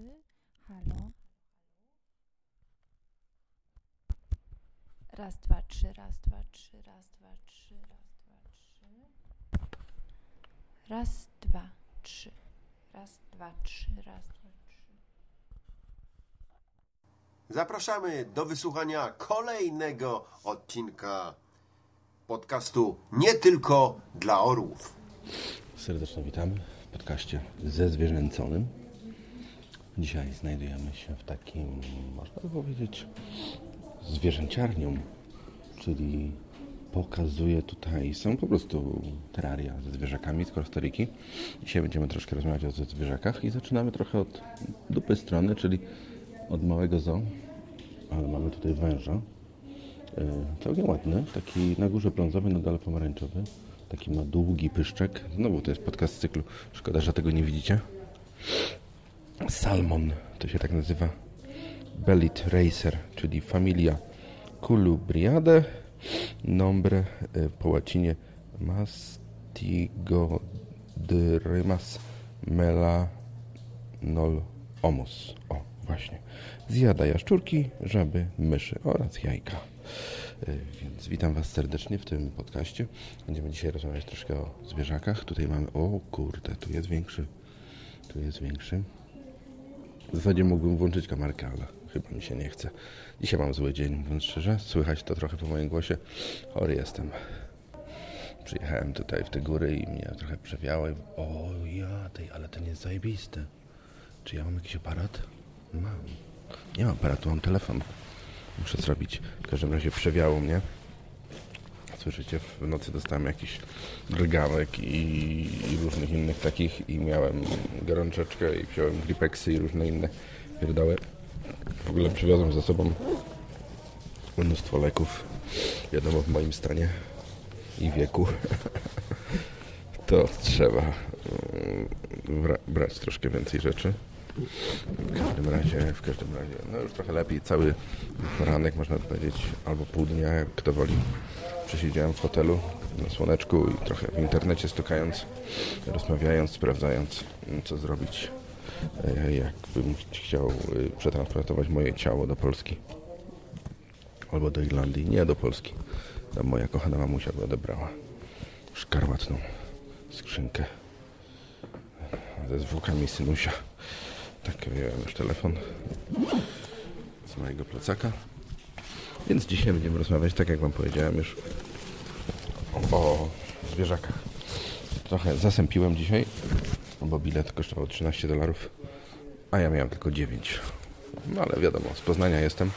trzy. Halo. Raz, dwa, trzy, raz, dwa, trzy, raz, dwa, trzy, raz, dwa, trzy. Raz, dwa, trzy. Raz, dwa, trzy, raz, dwa, trzy. Zapraszamy do wysłuchania kolejnego odcinka podcastu Nie tylko dla orłów. Serdecznie witamy w podcaście ze zwierzęconym. Dzisiaj znajdujemy się w takim, można powiedzieć, zwierzęciarnią, czyli pokazuje tutaj, są po prostu teraria ze zwierzakami z Kostariki. Dzisiaj będziemy troszkę rozmawiać o zwierzakach i zaczynamy trochę od dupy strony, czyli od małego zoo, ale mamy tutaj węża. E, Całkiem ładny, taki na górze brązowy, na dole pomarańczowy. Taki ma długi pyszczek. Znowu to jest podcast z cyklu. Szkoda, że tego nie widzicie. Salmon to się tak nazywa. Bellit Racer, czyli familia Culubriadae. Nombre e, po łacinie Mastigodrymas melanolhomus. O, właśnie. Zjada jaszczurki, żaby, myszy oraz jajka. E, Więc witam Was serdecznie w tym podcaście. Będziemy dzisiaj rozmawiać troszkę o zwierzakach. Tutaj mamy, o kurde, tu jest większy. Tu jest większy. W zasadzie mógłbym włączyć kamerkę, ale chyba mi się nie chce. Dzisiaj mam zły dzień, mówiąc szczerze. Słychać to trochę po moim głosie. Chory jestem. Przyjechałem tutaj w te góry i mnie trochę przewiało. i- O ja, tej, ale ten jest zajebisty. Czy ja mam jakiś aparat? Mam. Nie mam aparatu, mam telefon. Muszę zrobić. W każdym razie przewiało mnie. Słyszycie, w nocy dostałem jakiś drgawek i, i różnych innych takich i miałem gorączeczkę i wziąłem gripeksy i różne inne pierdoły. W ogóle przywiozłem ze sobą mnóstwo leków. Wiadomo, w moim stanie i wieku to trzeba mm, bra- brać troszkę więcej rzeczy. W każdym razie, w każdym razie, no już trochę lepiej. Cały poranek, można powiedzieć, albo pół dnia, jak kto woli. Przesiedziałem w hotelu na słoneczku i trochę w internecie stukając, rozmawiając, sprawdzając, mm, co zrobić, e, jakbym chciał e, przetransportować moje ciało do Polski. Albo do Irlandii, nie do Polski. Tam moja kochana mamusia by odebrała szkarłatną skrzynkę ze zwłokami synusia. Tak, wyjąłem już telefon z mojego plecaka. Więc dzisiaj będziemy rozmawiać, tak jak Wam powiedziałem już, o, zwierzakach. Trochę zasępiłem dzisiaj, bo bilet kosztował 13 dolarów, a ja miałem tylko 9. No ale wiadomo, z Poznania jestem.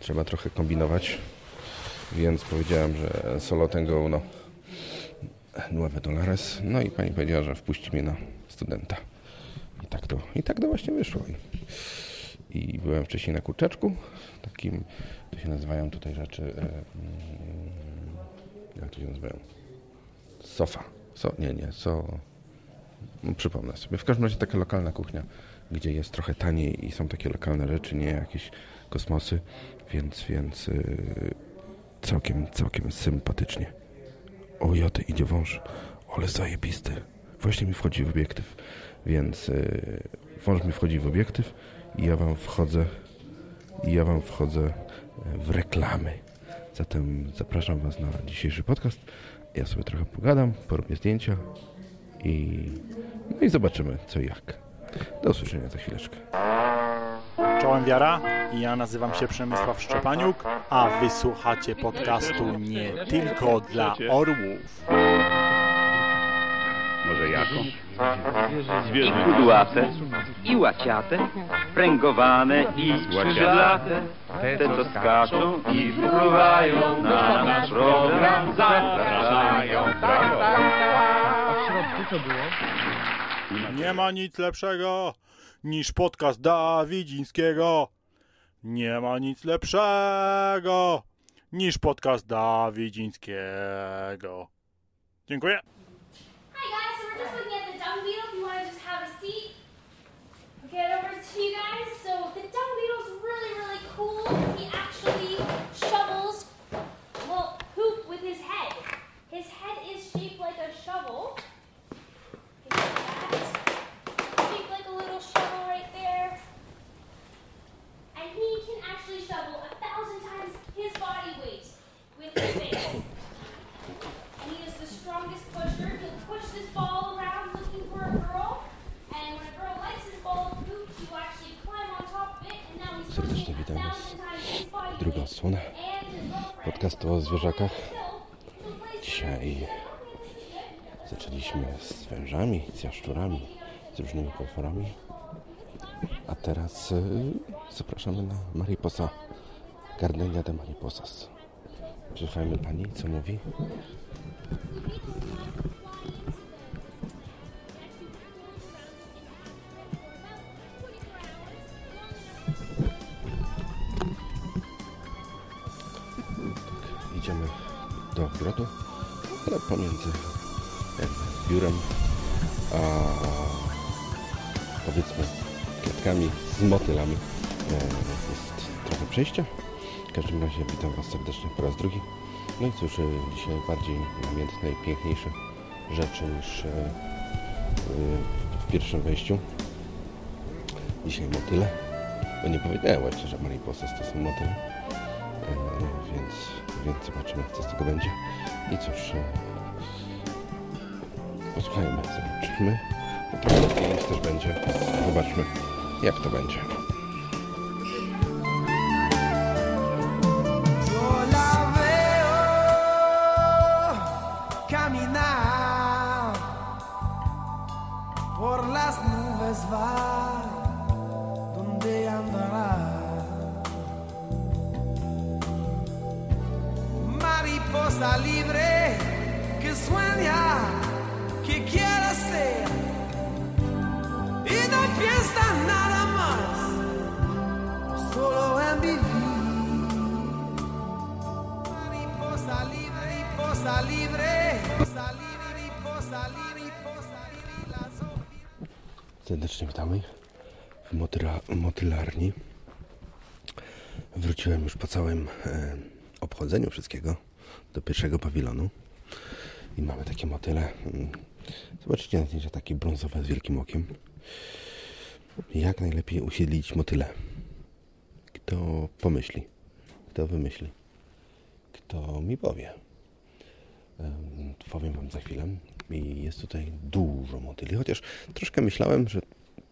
Trzeba trochę kombinować, więc powiedziałem, że solo tengo no 9 dolares. No i pani powiedziała, że wpuści mnie na studenta. I tak to, i tak to właśnie wyszło. I, byłem wcześniej na kurczaczku, takim, to się nazywają tutaj rzeczy, e, mm, jak to się nazywają? Sofa. So, nie, nie, so, no, przypomnę sobie. W każdym razie taka lokalna kuchnia, gdzie jest trochę taniej i są takie lokalne rzeczy, nie jakieś kosmosy, więc, więc yy, całkiem, całkiem sympatycznie. O, joty, idzie wąż. Ale zajebisty. Właśnie mi wchodzi w obiektyw. Więc yy, wąż mi wchodzi w obiektyw i ja wam wchodzę i ja wam wchodzę w reklamy. Zatem zapraszam was na dzisiejszy podcast. Ja sobie trochę pogadam, porobię zdjęcia i, no i zobaczymy co i jak. Do usłyszenia za chwileczkę. Czołem Wiara, ja nazywam się Przemysław Szczepaniuk, a wysłuchacie podcastu nie tylko dla orłów. Może jako? I kudłate, i łaciate, pręgowane i skrzydlate, te co skaczą i wypływają na nasz program, zapraszają. Nie ma nic lepszego niż podcast Dawidzińskiego. Nie ma nic lepszego niż podcast Dawidzińskiego. Dziękuję. Get over to you guys. So the dung beetle's really, really cool. He actually shovels, well, poop with his head. His head is shaped like a shovel. Podcastu o zwierzakach. Dzisiaj zaczęliśmy z wężami, z jaszczurami, z różnymi potworami. A teraz y, zapraszamy na Mariposa, Gardenia de Mariposas. Przesłuchajmy pani, co mówi. Pomiędzy biurem a powiedzmy klatkami z motylami e, jest trochę przejścia. W każdym razie witam Was serdecznie po raz drugi. No i cóż, e, dzisiaj bardziej namiętne i piękniejsze rzeczy niż e, w pierwszym wejściu. Dzisiaj motyle. Bo nie powiedziałem właśnie, że mariposas to są motyle. Więc, więc zobaczymy, co z tego będzie. I cóż, posłuchajmy, zobaczymy. No trochę też będzie. Zobaczmy, jak to będzie. Mariposa libre que sueña que quiere ser y no piensa nada más, solo en vivir. Mariposa libre, mariposa libre, mariposa libre, mariposa libre, mariposa libre. Serdecznie witamy w motyla, motylarni. Wróciłem już po całym e, obchodzeniu wszystkiego do pierwszego pawilonu. I mamy takie motyle. Zobaczycie na zdjęcia takie brązowe z wielkim okiem. Jak najlepiej usiedlić motyle? Kto pomyśli? Kto wymyśli? Kto mi powie? Em, Powiem Wam za chwilę. I jest tutaj dużo motyli, chociaż troszkę myślałem, że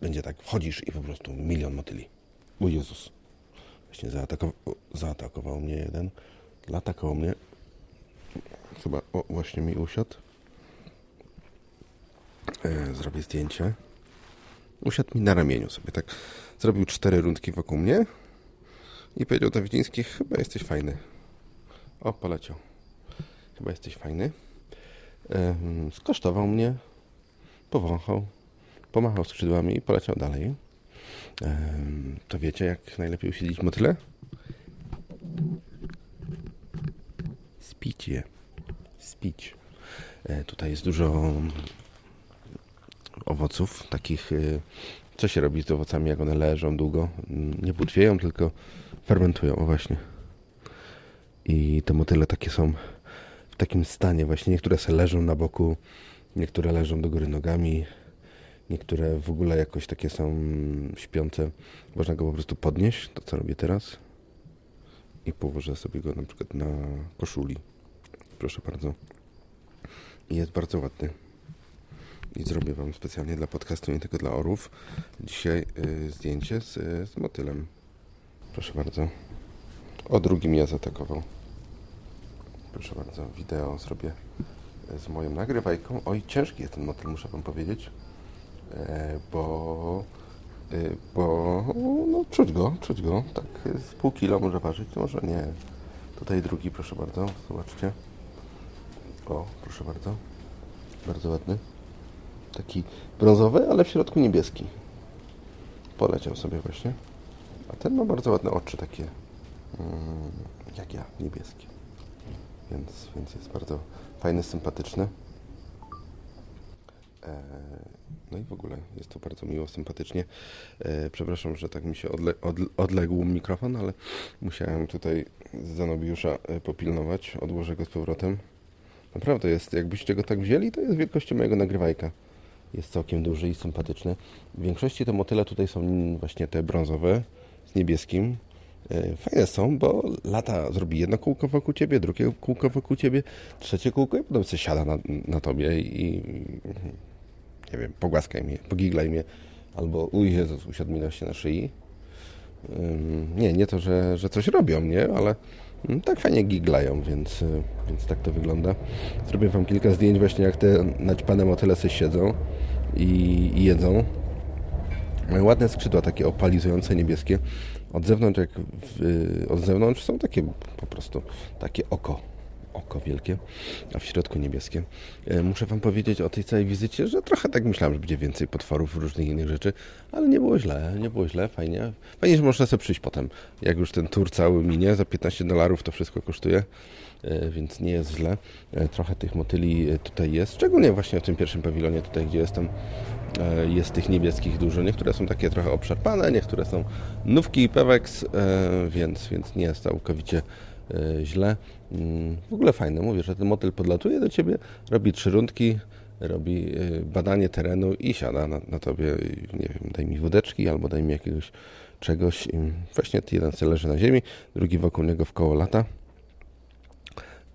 będzie tak, wchodzisz i po prostu milion motyli. O Jezus. Właśnie zaatakował, zaatakował mnie jeden. Lata koło mnie. Chyba, o, właśnie mi usiadł. E, zrobię zdjęcie. Usiadł mi na ramieniu sobie, tak. Zrobił cztery rundki wokół mnie i powiedział Dawidziński, chyba jesteś fajny. O, poleciał. Chyba jesteś fajny. Skosztował mnie, powąchał, pomachał skrzydłami i poleciał dalej. To wiecie, jak najlepiej usiedzieć motyle? Spić je. Spić. E, tutaj jest dużo owoców, takich, y, co się robi z owocami, jak one leżą długo? Mm, Nie butwieją, tylko fermentują, o właśnie. I te motyle takie są w takim stanie właśnie. Niektóre se leżą na boku, niektóre leżą do góry nogami, niektóre w ogóle jakoś takie są śpiące. Można go po prostu podnieść, to co robię teraz. I położę sobie go na przykład na koszuli. Proszę bardzo. I jest bardzo ładny. I zrobię Wam specjalnie dla podcastu, nie tylko dla orłów, dzisiaj y, zdjęcie z, z motylem. Proszę bardzo. O drugim ja zaatakował. Proszę bardzo, wideo zrobię z moją nagrywajką. Oj, ciężki jest ten motyl, muszę Wam powiedzieć. E, bo, y, bo no, czuć go, czuć go. Tak z pół kilo może ważyć, może nie. Tutaj drugi, proszę bardzo, zobaczcie. O, proszę bardzo. Bardzo ładny. Taki brązowy, ale w środku niebieski. Poleciał sobie właśnie. A ten ma bardzo ładne oczy takie, mm, jak ja, niebieskie. Więc, więc jest bardzo fajny, sympatyczny. E, No i w ogóle jest to bardzo miło, sympatycznie. E, Przepraszam, że tak mi się odle, odle, odległ mikrofon, ale musiałem tutaj Zanobiusza e, popilnować. Odłożę go z powrotem. Naprawdę jest, jakbyście go tak wzięli, to jest wielkości mojego nagrywajka. Jest całkiem duży i sympatyczny. W większości te motyle tutaj są właśnie te brązowe z niebieskim. E, Fajne są, bo lata zrobi jedno kółko wokół ciebie, drugie kółko wokół ciebie, trzecie kółko i potem sobie siada na, na tobie i nie wiem, pogłaskaj mnie, pogiglaj mnie, albo uj Jezus, usiadł mi na się szyi. Nie, nie to, że, że coś robią, nie, ale tak fajnie giglają, więc, y, więc tak to wygląda. Zrobię Wam kilka zdjęć właśnie jak te naćpane motyle sobie siedzą i, i jedzą. Mają ładne skrzydła, takie opalizujące, niebieskie. Od zewnątrz, jak w, y, od zewnątrz są takie po prostu takie oko, oko wielkie, a w środku niebieskie. E, Muszę Wam powiedzieć o tej całej wizycie, że trochę tak myślałem, że będzie więcej potworów, różnych innych rzeczy, ale nie było źle, nie było źle, fajnie. Fajnie, że można sobie przyjść potem, jak już ten tour cały minie, za 15 dolarów to wszystko kosztuje, e, więc nie jest źle. E, Trochę tych motyli tutaj jest, szczególnie właśnie w tym pierwszym pawilonie, tutaj gdzie jestem, jest tych niebieskich dużo. Niektóre są takie trochę obszarpane, niektóre są nówki, pewex, e, więc, więc nie jest całkowicie źle. Mm, W ogóle fajne, mówię, że ten motyl podlatuje do ciebie, robi trzy rundki, robi e, badanie terenu i siada na, na tobie, nie wiem, daj mi wódeczki albo daj mi jakiegoś czegoś. Właśnie jeden sobie leży na ziemi, drugi wokół niego w koło lata.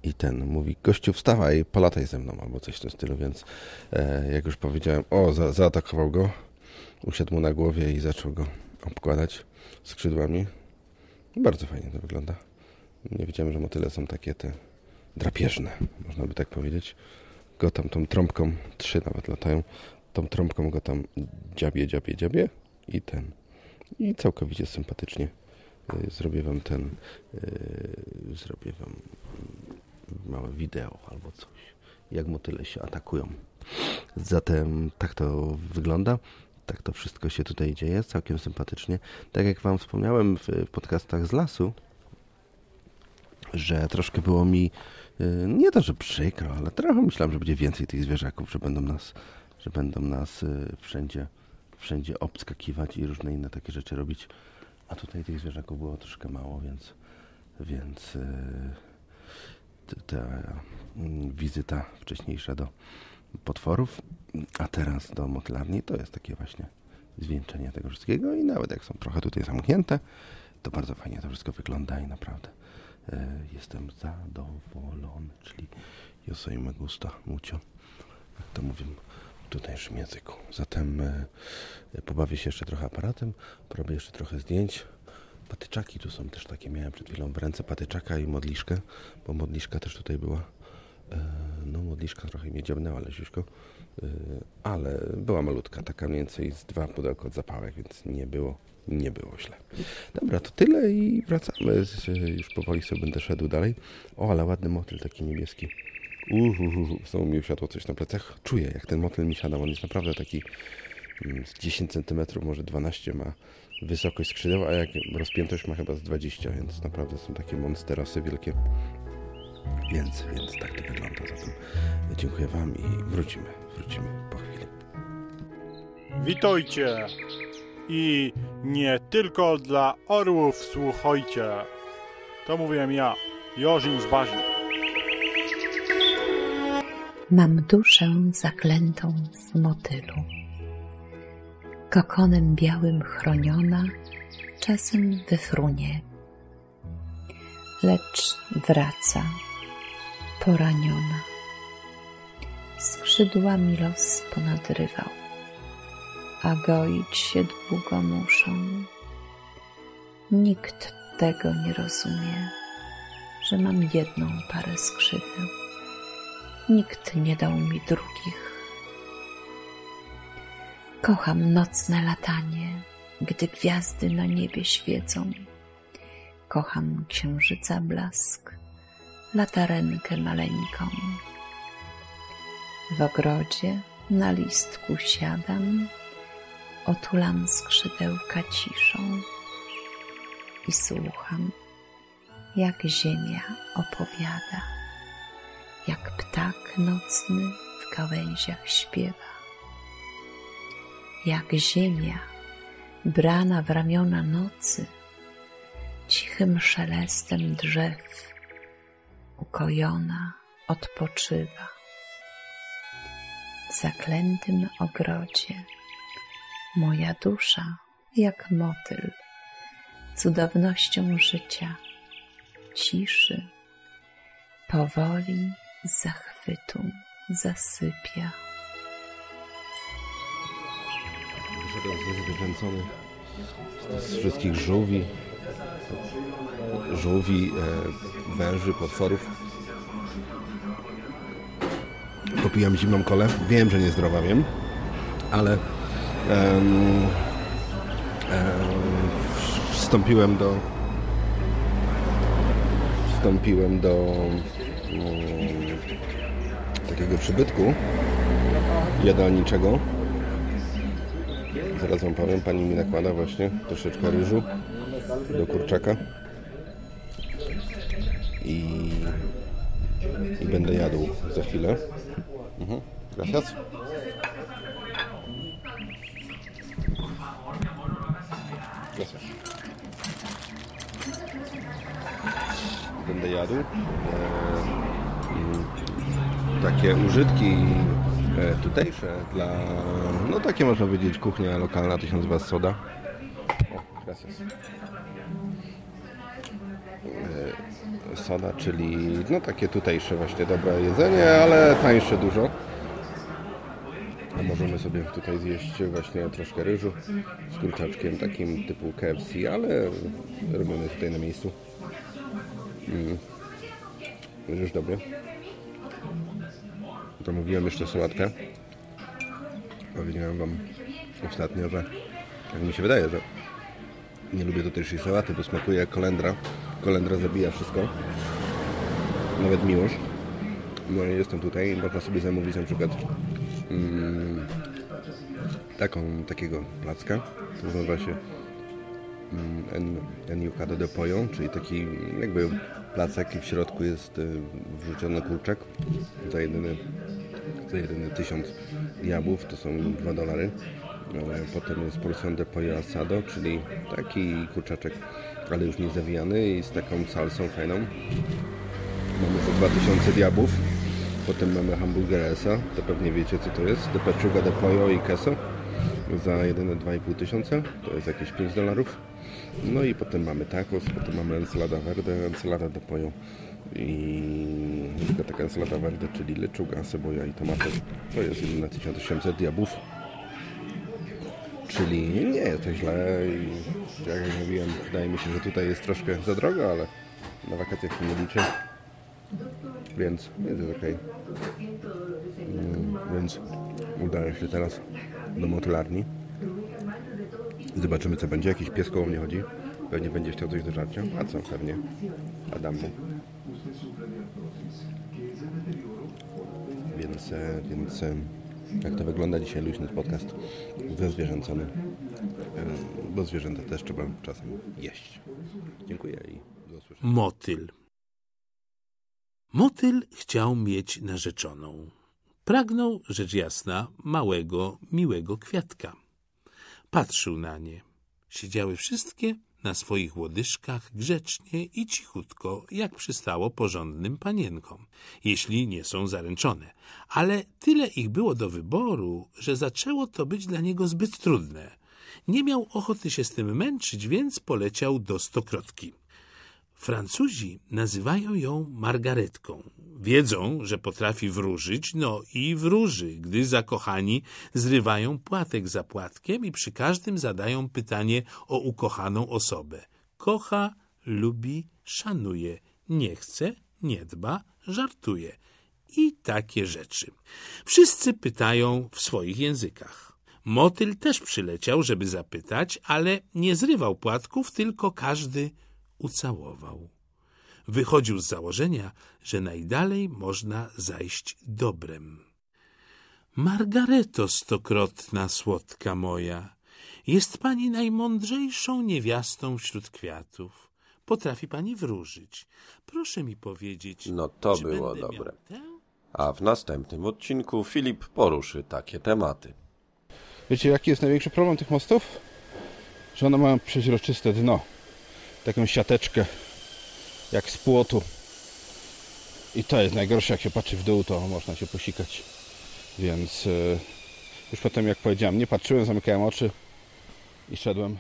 I ten mówi, gościu wstawaj, polataj ze mną, albo coś w tym stylu, więc e, jak już powiedziałem, o, za, zaatakował go, usiadł mu na głowie i zaczął go obkładać skrzydłami. Bardzo fajnie to wygląda. Nie wiedziałem, że motyle są takie te drapieżne, można by tak powiedzieć. Go tam tą trąbką, trzy nawet latają, tą trąbką go tam dziabie, dziabie, dziabie i ten. I całkowicie sympatycznie y, zrobię wam ten, y, zrobię wam małe wideo albo coś, jak motyle się atakują. Zatem tak to wygląda. Tak to wszystko się tutaj dzieje, całkiem sympatycznie. Tak jak Wam wspomniałem w podcastach z lasu, że troszkę było mi y, nie to, że przykro, ale trochę myślałem, że będzie więcej tych zwierzaków, że będą nas, że będą nas y, wszędzie, wszędzie obskakiwać i różne inne takie rzeczy robić. A tutaj tych zwierzaków było troszkę mało, więc, więc y, ta mm, wizyta wcześniejsza do potworów, a teraz do motylarni, to jest takie właśnie zwieńczenie tego wszystkiego i nawet jak są trochę tutaj zamknięte, to bardzo fajnie to wszystko wygląda i naprawdę jestem zadowolony, czyli yo soy me gusta mucho, jak to mówię w tutejszym języku. Zatem e, pobawię się jeszcze trochę aparatem, porobię jeszcze trochę zdjęć. Patyczaki tu są też takie, miałem przed chwilą w ręce patyczaka i modliszkę, bo modliszka też tutaj była. E, No, modliszka trochę mnie dziabnęła leciuśko, e, ale była malutka, taka mniej więcej z dwa pudełko od zapałek, więc nie było, nie było źle. Dobra, to tyle i wracamy. Już powoli sobie będę szedł dalej. O, ale ładny motyl taki niebieski. Uhuhu, znowu mi usiadło coś na plecach. Czuję, jak ten motyl mi siada. On jest naprawdę taki mm, z 10 cm, może 12 ma wysokość skrzydeł, a jak rozpiętość ma chyba z 20, więc naprawdę są takie monsterosy wielkie. Więc, więc tak to wygląda. Zatem dziękuję Wam i wrócimy, wrócimy po chwili. Witajcie! I nie tylko dla orłów słuchajcie. To mówiłem ja, Jorzin z Bazi. Mam duszę zaklętą w motylu. Kokonem białym chroniona, czasem wyfrunie. Lecz wraca, poraniona. Skrzydłami los ponadrywał, a goić się długo muszą. Nikt tego nie rozumie, że mam jedną parę skrzydeł. Nikt nie dał mi drugich. Kocham nocne latanie, gdy gwiazdy na niebie świecą. Kocham księżyca blask, latarenkę maleńką. W ogrodzie na listku siadam, otulam skrzydełka ciszą i słucham, jak ziemia opowiada jak ptak nocny w gałęziach śpiewa. Jak ziemia, brana w ramiona nocy, cichym szelestem drzew, ukojona odpoczywa. W zaklętym ogrodzie moja dusza jak motyl, cudownością życia, ciszy, powoli z zachwytu zasypia. Wyszedłem ze zwierzęcony z wszystkich żółwi, żółwi, e, węży, potworów. Popijam zimną kolę. Wiem, że niezdrowa, wiem, ale wstąpiłem do wstąpiłem do mm, takiego przybytku jadalniczego. Zaraz wam powiem, pani mi nakłada właśnie troszeczkę ryżu do kurczaka. I, i będę jadł za chwilę. Mhm. Gracias. Jadł. E, takie użytki e, tutejsze dla, no takie można powiedzieć, kuchnia lokalna, to się nazywa soda. O, gracias. E, Soda, czyli no takie tutejsze właśnie dobre jedzenie, ale tańsze dużo. A możemy sobie tutaj zjeść właśnie troszkę ryżu z kurczaczkiem takim typu KFC, ale robiony tutaj na miejscu. Mm. Ryż dobry. Zamówiłem jeszcze sałatkę. Powiedziałem Wam ostatnio, że tak mi się wydaje, że nie lubię tutejszej sałaty, bo smakuje jak kolendra. Kolendra zabija wszystko. Nawet miłość. No i jestem tutaj i można sobie zamówić na przykład mm, taką, takiego placka. To nazywa się mm, en, enucado de pollo, czyli taki jakby placek i w środku jest y, wrzucony kurczak za jedyny, za jedyny tysiąc diabłów, to są 2 dolary. Potem jest porción de pollo asado, czyli taki kurczaczek, ale już nie zawijany i z taką salsą fajną. Mamy za 2000 diabłów. Potem mamy hamburgeresa, to pewnie wiecie co to jest. De pechuga de pollo i queso za jedyne 2,5 tysiąca, to jest jakieś 5 dolarów. No i potem mamy tacos, potem mamy ensalada verde, ensalada de pollo i taka ensalada verde, czyli leczuga, cebola i tomaty. To jest jedyne 1800 diabłów. Czyli nie jest to źle i jak mówiłem, wydaje mi się, że tutaj jest troszkę za drogo, ale na wakacjach się nie liczy. Więc jest okej. Mm, Więc udaję się teraz do motylarni. Zobaczymy co będzie. Jakiś pies koło mnie chodzi. Pewnie będzie chciał coś do żarcia. A co? Pewnie. Adamu. Więc, e, więc e, jak to wygląda dzisiaj luźny podcast zezwierzęcony. E, Bo zwierzęta też trzeba czasem jeść. Dziękuję i do usłyszenia. Motyl. Motyl chciał mieć narzeczoną. Pragnął, rzecz jasna, małego, miłego kwiatka. Patrzył na nie. Siedziały wszystkie na swoich łodyżkach grzecznie i cichutko, jak przystało porządnym panienkom, jeśli nie są zaręczone. Ale tyle ich było do wyboru, że zaczęło to być dla niego zbyt trudne. Nie miał ochoty się z tym męczyć, więc poleciał do stokrotki. Francuzi nazywają ją Margaretką. Wiedzą, że potrafi wróżyć, no i wróży, gdy zakochani zrywają płatek za płatkiem i przy każdym zadają pytanie o ukochaną osobę. Kocha, lubi, szanuje, nie chce, nie dba, żartuje. I takie rzeczy. Wszyscy pytają w swoich językach. Motyl też przyleciał, żeby zapytać, ale nie zrywał płatków, tylko każdy ucałował. Wychodził z założenia, że najdalej można zajść dobrem. Margareto stokrotna słodka moja, jest pani najmądrzejszą niewiastą wśród kwiatów. Potrafi pani wróżyć. Proszę mi powiedzieć, No to czy było będę dobre. A w następnym odcinku Filip poruszy takie tematy. Wiecie, jaki jest największy problem tych mostów? Że one mają przeźroczyste dno. Taką siateczkę, jak z płotu. I to jest najgorsze, jak się patrzy w dół, to można się posikać. Więc yy, już potem, jak powiedziałem, nie patrzyłem, zamykałem oczy i szedłem.